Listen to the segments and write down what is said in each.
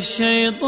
والله يختص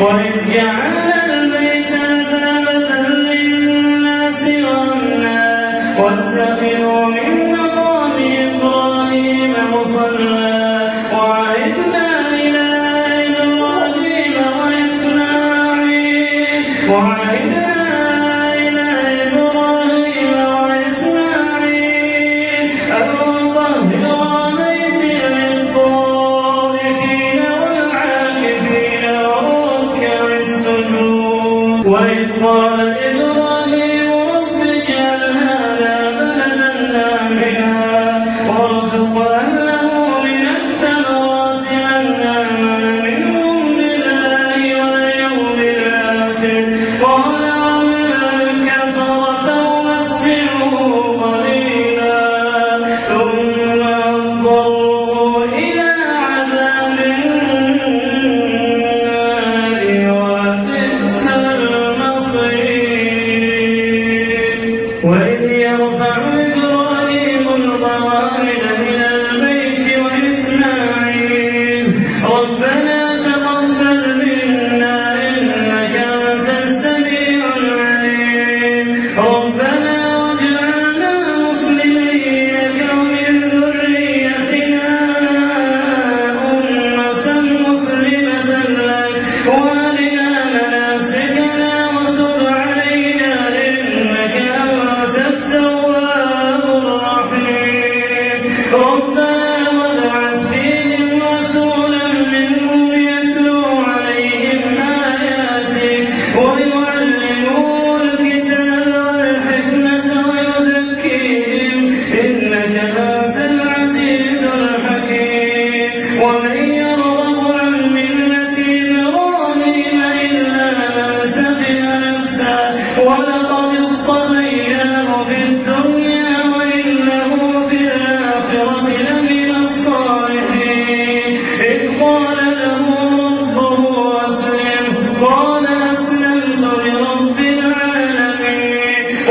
pone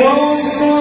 possa